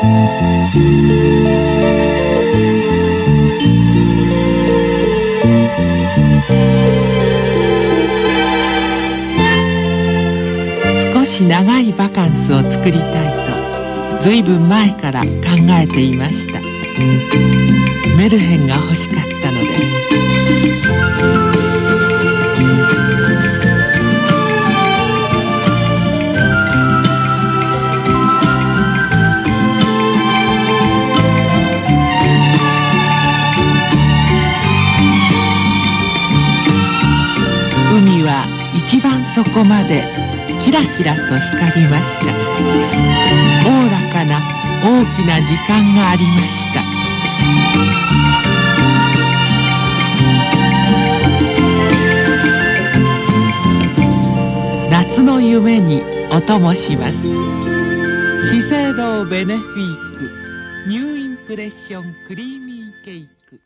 少し長いバカンスを作りたいとずいぶん前から考えていました。メルヘンが欲しかったのです。海は一番底までキラキラと光りました。おおらかな大きな時間がありました。夏の夢にお供します。資生堂ベネフィーク。ニューインプレッションクリーミーケーク